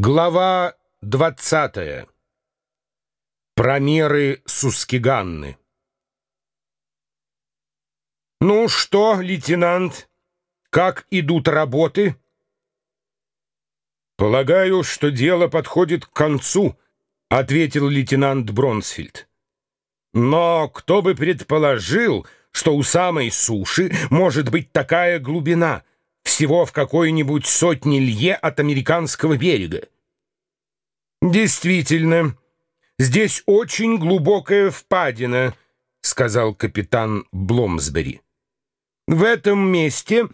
Глава 20. Промеры Сускиганны. «Ну что, лейтенант, как идут работы?» «Полагаю, что дело подходит к концу», — ответил лейтенант Бронсфильд. «Но кто бы предположил, что у самой суши может быть такая глубина?» Всего в какой-нибудь сотни лье от американского берега. «Действительно, здесь очень глубокая впадина», — сказал капитан Бломсбери. «В этом месте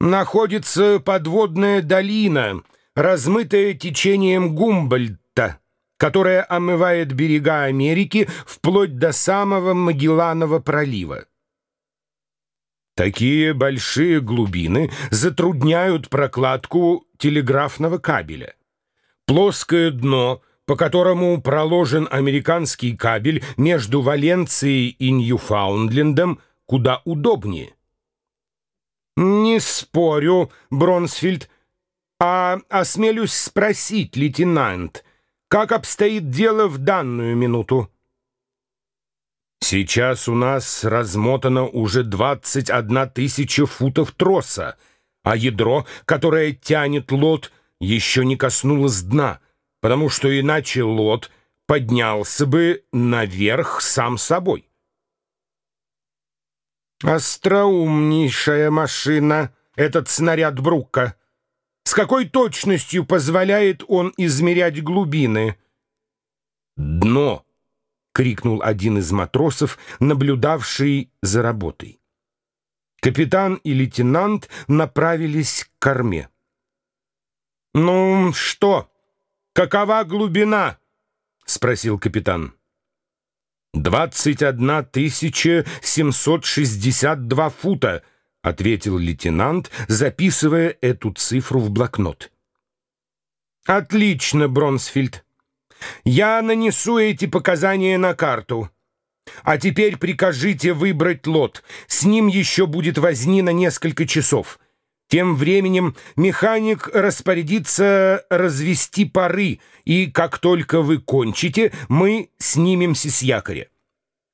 находится подводная долина, размытая течением Гумбольдта, которая омывает берега Америки вплоть до самого Магелланова пролива. Такие большие глубины затрудняют прокладку телеграфного кабеля. Плоское дно, по которому проложен американский кабель между Валенцией и Ньюфаундлендом, куда удобнее. «Не спорю, Бронсфильд, а осмелюсь спросить, лейтенант, как обстоит дело в данную минуту?» Сейчас у нас размотано уже 21 тысяча футов троса, а ядро, которое тянет лот, еще не коснулось дна, потому что иначе лот поднялся бы наверх сам собой. Остроумнейшая машина, этот снаряд Брукка. С какой точностью позволяет он измерять глубины? Дно крикнул один из матросов, наблюдавший за работой. Капитан и лейтенант направились к корме. «Ну что, какова глубина?» — спросил капитан. «Двадцать одна тысяча семьсот шестьдесят два фута», — ответил лейтенант, записывая эту цифру в блокнот. «Отлично, Бронсфильд. Я нанесу эти показания на карту. А теперь прикажите выбрать лот. С ним еще будет возни на несколько часов. Тем временем механик распорядится развести пары, и как только вы кончите, мы снимемся с якоря.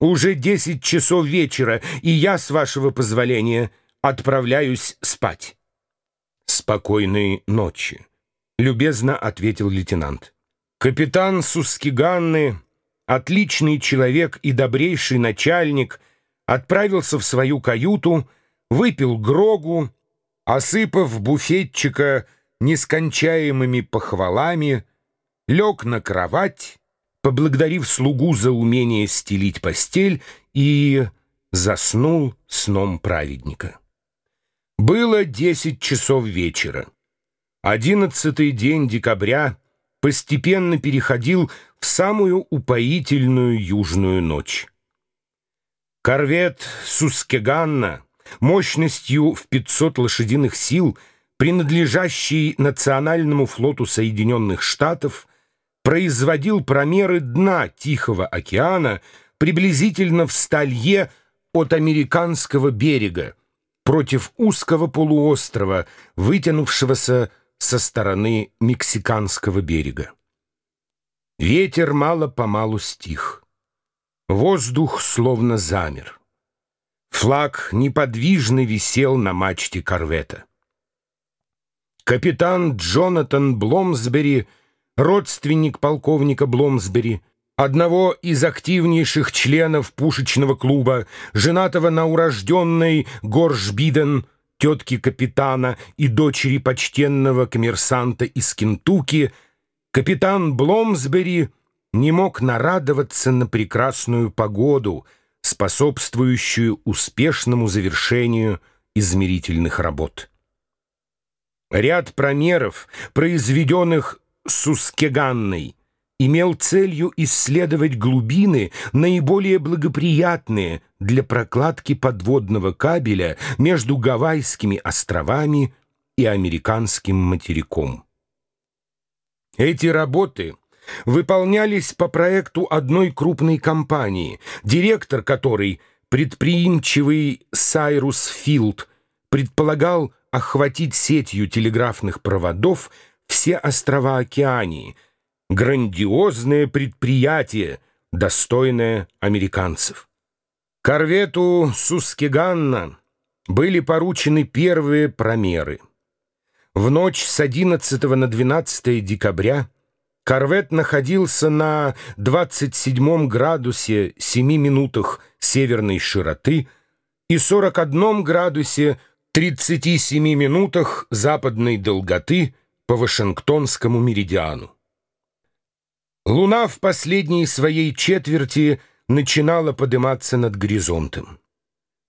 Уже десять часов вечера, и я, с вашего позволения, отправляюсь спать. «Спокойной ночи», — любезно ответил лейтенант. Капитан Сускиганны, отличный человек и добрейший начальник, отправился в свою каюту, выпил грогу, осыпав буфетчика нескончаемыми похвалами, лег на кровать, поблагодарив слугу за умение стелить постель и заснул сном праведника. Было десять часов вечера. Одиннадцатый день декабря — постепенно переходил в самую упоительную южную ночь. Корвет Сускеганна мощностью в 500 лошадиных сил, принадлежащий Национальному флоту Соединенных Штатов, производил промеры дна Тихого океана приблизительно в сталье от американского берега против узкого полуострова, вытянувшегося со стороны мексиканского берега. Ветер мало-помалу стих. Воздух словно замер. Флаг неподвижно висел на мачте корвета. Капитан Джонатан Бломсбери, родственник полковника Бломсбери, одного из активнейших членов пушечного клуба, женатого на урожденной Горшбиден, тетки капитана и дочери почтенного коммерсанта из Кентукки, капитан Бломсбери не мог нарадоваться на прекрасную погоду, способствующую успешному завершению измерительных работ. Ряд промеров, произведенных Сускеганной, имел целью исследовать глубины, наиболее благоприятные для прокладки подводного кабеля между Гавайскими островами и американским материком. Эти работы выполнялись по проекту одной крупной компании, директор которой, предприимчивый Сайрус Филд, предполагал охватить сетью телеграфных проводов все острова Океании. Грандиозное предприятие, достойное американцев. Корвету Сускеганна были поручены первые промеры. В ночь с 11 на 12 декабря корвет находился на 27 градусе 7 минутах северной широты и 41 градусе 37 минутах западной долготы по Вашингтонскому меридиану. Луна в последней своей четверти начинала подниматься над горизонтом.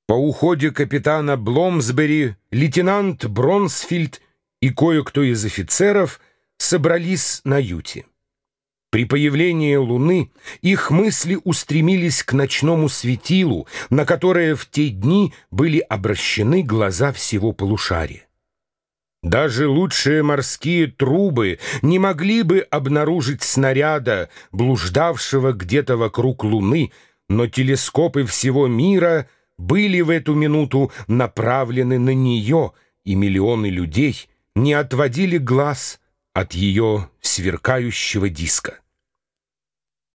По уходе капитана Бломсбери лейтенант Бронсфильд и кое-кто из офицеров собрались на юте. При появлении луны их мысли устремились к ночному светилу, на которое в те дни были обращены глаза всего полушария. Даже лучшие морские трубы не могли бы обнаружить снаряда, блуждавшего где-то вокруг Луны, но телескопы всего мира были в эту минуту направлены на нее, и миллионы людей не отводили глаз от ее сверкающего диска.